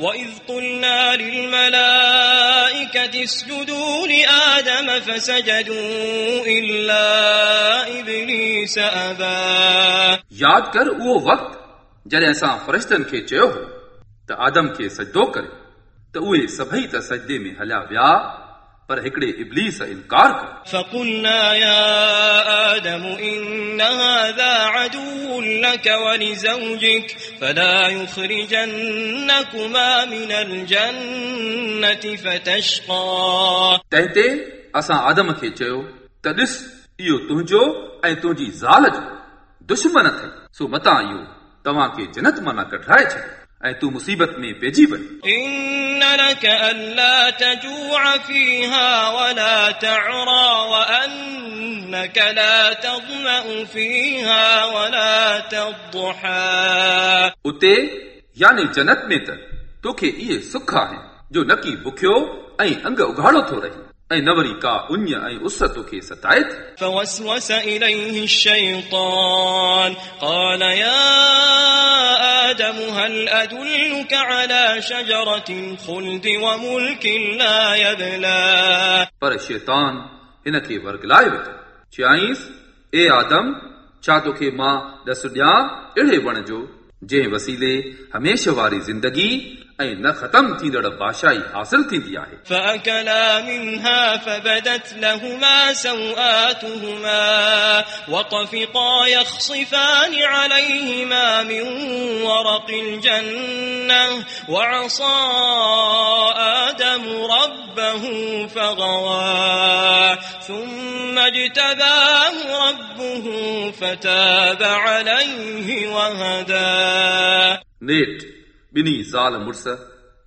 وإذ قلنا للملائكة اسجدوا لآدم فسجدوا إلا إبليس أبى यादि कर उहो वक़्तु जॾहिं असां फ़रिश्तनि खे चयो हो त आदम खे सजदो करे त उहे सभई त सजदे में हलिया विया पर हिकिड़े इब्लीस इनकार कयो فقلنا يا آدم إن هذا عدو لك ولزوجك فلا يخرجنكما من الجنة فتشقى तंहिं ते असां आदम खे चयो त ॾिस इहो तुंहिंजो ऐं तुंहिंजी ज़ाल जो दुश्मन अथई सो मतां इहो तव्हांखे जन्नत माना कढाए छॾियो ऐं तूं मुसीबत में पइजी वञ إن لك ألا تجوع فيها ولا تعرى وأنك لا تظمأ فيها ولا تضحى उते यानी जन्नत में त तोखे इहे सुख आहिनि जो न की बुखियो ऐं अंग उघाड़ो थो रही ऐं न वरी का उञ ऐं उस तोखे सताए थी فوسوس إليه الشيطان قال يا آدم هل أدلك على شجرة الخلد وملك لا يبلى पर शैतान हिन खे वर्गलाए वेठो चयाईंसि ए आदम छा तोखे मां ॾस ॾियां अहिड़े वण जो जंहिं वसीले हमेशह वारी ज़िंदगी ऐं न ख़तम थींदड़ बादशाही हासिल थींदी आहे فأكلا منها فبدت لهما سوآتهما وطفقا يخصفان عليهما من ورق الجنة وعصى آدم ربه فغوى ثم اجتباه ربه فتاب عليه وهدى नेठ ॿिन्ही ज़ाल मुड़ुस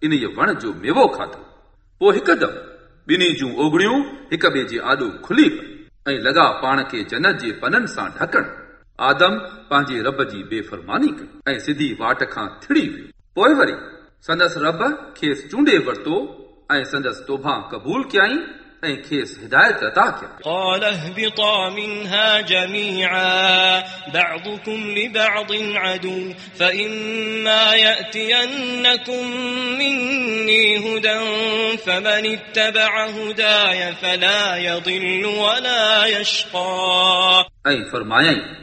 इन वण जो मेवो खाधो पोइ हिकदमि ॿिन्ही जूं ओगड़ियूं हिक ॿिए जे आॾो खुली पई ऐं लॻा पाण खे जन्नत जे पननि सां ढकण आदम पंहिंजे रब जी बेफ़रमानी कई ऐं सिधी वाट खां थिड़ी वियो पोइ वरी संदसि रब खेसि चूंडे वरितो ऐं संदसि तोभां क़बूल कयईं ऐं खेसि हिदायत अता कया قال اهبطا منها جميعا بعضكم لبعض عدو فإما يأتينكم مني هدى فمن اتبع هداي فلا يضل ولا يشقى ऐं फरमायई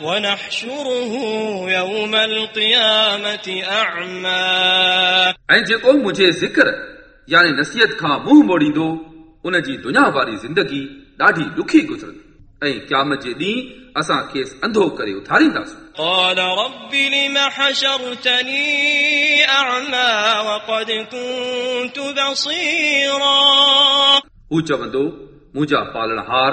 ومن أعرض عن ذكري فإن له معيشة ضنكا ونحشره يوم القيامة أعمى ऐं जेको मुंहिंजे ज़िक्र यानी नसीहत खां मुंहुं मोड़ींदो उन जी दुनिया वारी ज़िंदगी ॾाढी ॾुखी गुज़रंदी ऐं क़यामत जे ॾींहुं असां खेसि अंधो करे उथारींदासीं قال رب لم حشرتني أعمى وقد كنت بصيرا हू चवंदो मुंहिंजा पालणहार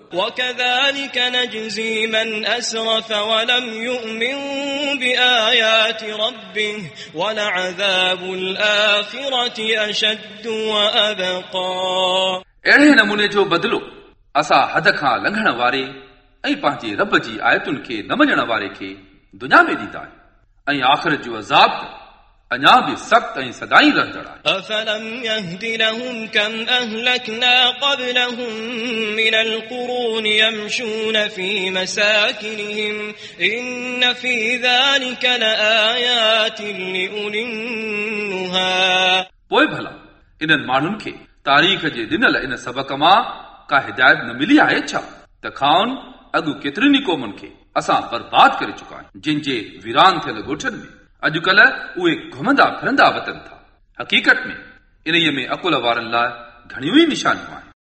وكذلك نجزي من أسرف ولم يؤمن بآيات ربه ولعذاب الآخرة أشد وأبقى अहिड़े नमूने जो बदिलो असां हद खां लंघण वारे ऐं पंहिंजे रब जी आयतुनि खे न मञण वारे खे दुनिया में ॾींदा आहियूं ऐं आख़िर जो अज़ाब त अञा बि सख़्तु ऐं सदाई रहंदड़ आहे أفلم يهد لهم كم أهلكنا قبلهم من القرون يمشون في مساكنهم إن في ذلك لآيات لأولي النهى पोइ भला इन्हनि माण्हुनि खे तारीख़ जे ॾिनल इन सबक मां का हिदायत न मिली आहे छा त खाउन अॻु केतिरनि ई क़ौमुनि खे असां बर्बाद करे चुका आहियूं जिन जे वीरान थियल ॻोठनि में अॼुकल्ह उहे घुमंदा फिरंदा वतन था हक़ीक़त में इन्हीअ में अकुल वारनि लाइ घणियूं ई निशानियूं आहिनि